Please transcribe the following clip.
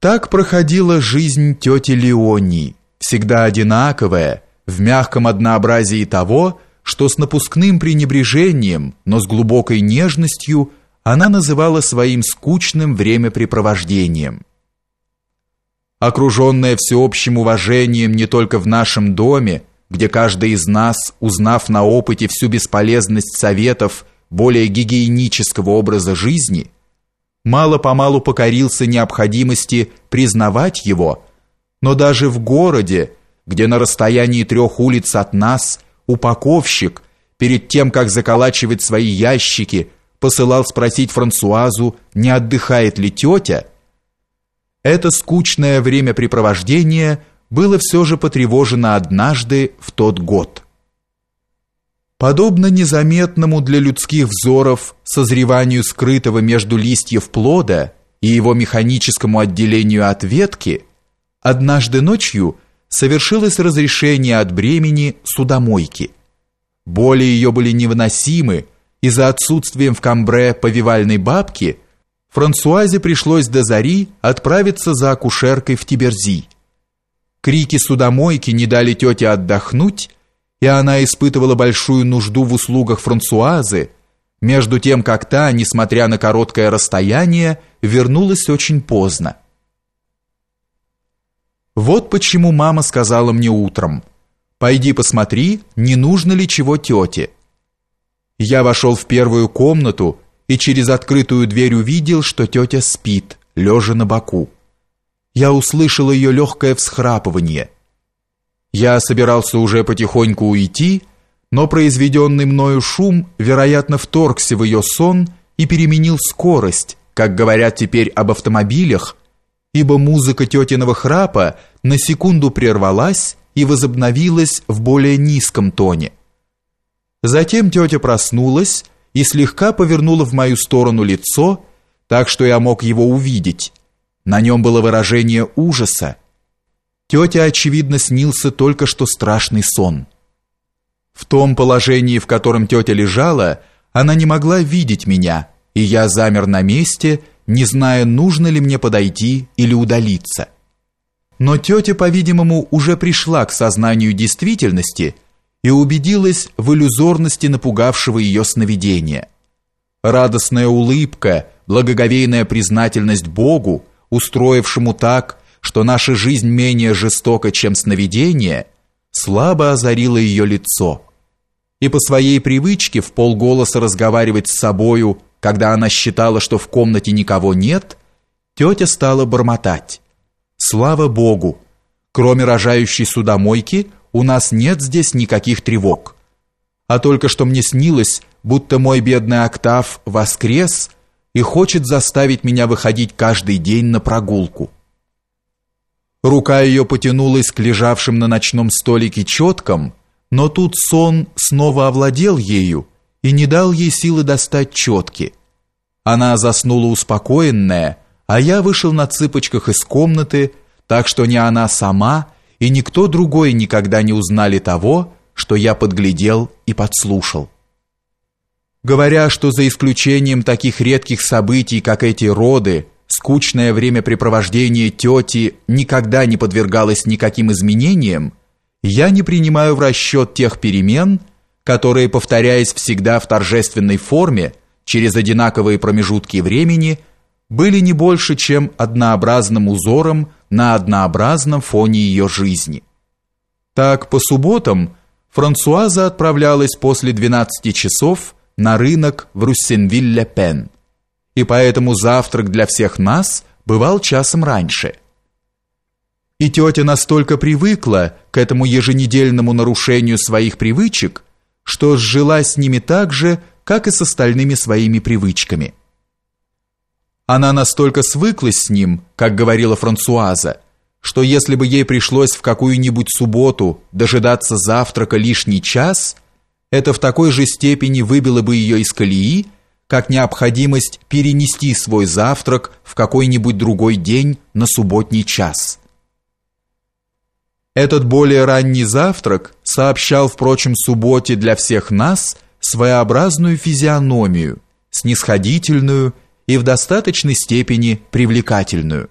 Так проходила жизнь тети Леонии, всегда одинаковая, в мягком однообразии того, что с напускным пренебрежением, но с глубокой нежностью она называла своим скучным времяпрепровождением. Окруженная всеобщим уважением не только в нашем доме, где каждый из нас, узнав на опыте всю бесполезность советов более гигиенического образа жизни, мало-помалу покорился необходимости признавать его, но даже в городе, где на расстоянии трех улиц от нас упаковщик перед тем, как заколачивать свои ящики, посылал спросить Франсуазу, не отдыхает ли тетя, это скучное времяпрепровождение было все же потревожено однажды в тот год. Подобно незаметному для людских взоров созреванию скрытого между листьев плода и его механическому отделению от ветки, однажды ночью совершилось разрешение от бремени судомойки. Боли ее были невыносимы, и за отсутствием в Камбре повивальной бабки Франсуазе пришлось до зари отправиться за акушеркой в Тиберзи. Крики судомойки не дали тете отдохнуть, и она испытывала большую нужду в услугах Франсуазы, между тем как та, несмотря на короткое расстояние, вернулась очень поздно. Вот почему мама сказала мне утром, «Пойди посмотри, не нужно ли чего тете». Я вошел в первую комнату и через открытую дверь увидел, что тетя спит, лежа на боку. Я услышал ее легкое всхрапывание – я собирался уже потихоньку уйти, но произведенный мною шум, вероятно, вторгся в ее сон и переменил скорость, как говорят теперь об автомобилях, ибо музыка тетиного храпа на секунду прервалась и возобновилась в более низком тоне. Затем тетя проснулась и слегка повернула в мою сторону лицо, так что я мог его увидеть. На нем было выражение ужаса, Тете, очевидно, снился только что страшный сон. В том положении, в котором тетя лежала, она не могла видеть меня, и я замер на месте, не зная, нужно ли мне подойти или удалиться. Но тетя, по-видимому, уже пришла к сознанию действительности и убедилась в иллюзорности напугавшего ее сновидения. Радостная улыбка, благоговейная признательность Богу, устроившему так, что наша жизнь менее жестока, чем сновидение, слабо озарило ее лицо. И по своей привычке в полголоса разговаривать с собою, когда она считала, что в комнате никого нет, тетя стала бормотать. «Слава Богу! Кроме рожающей судомойки, у нас нет здесь никаких тревог. А только что мне снилось, будто мой бедный Октав воскрес и хочет заставить меня выходить каждый день на прогулку». Рука ее потянулась к лежавшим на ночном столике четкам, но тут сон снова овладел ею и не дал ей силы достать четки. Она заснула успокоенная, а я вышел на цыпочках из комнаты, так что ни она сама и никто другой никогда не узнали того, что я подглядел и подслушал. Говоря, что за исключением таких редких событий, как эти роды, скучное времяпрепровождение тети никогда не подвергалось никаким изменениям, я не принимаю в расчет тех перемен, которые, повторяясь всегда в торжественной форме, через одинаковые промежутки времени, были не больше, чем однообразным узором на однообразном фоне ее жизни. Так, по субботам Франсуаза отправлялась после 12 часов на рынок в Руссенвиль-ле-Пен и поэтому завтрак для всех нас бывал часом раньше. И тетя настолько привыкла к этому еженедельному нарушению своих привычек, что сжила с ними так же, как и с остальными своими привычками. Она настолько свыклась с ним, как говорила Франсуаза, что если бы ей пришлось в какую-нибудь субботу дожидаться завтрака лишний час, это в такой же степени выбило бы ее из колеи, как необходимость перенести свой завтрак в какой-нибудь другой день на субботний час. Этот более ранний завтрак сообщал, впрочем, субботе для всех нас своеобразную физиономию, снисходительную и в достаточной степени привлекательную.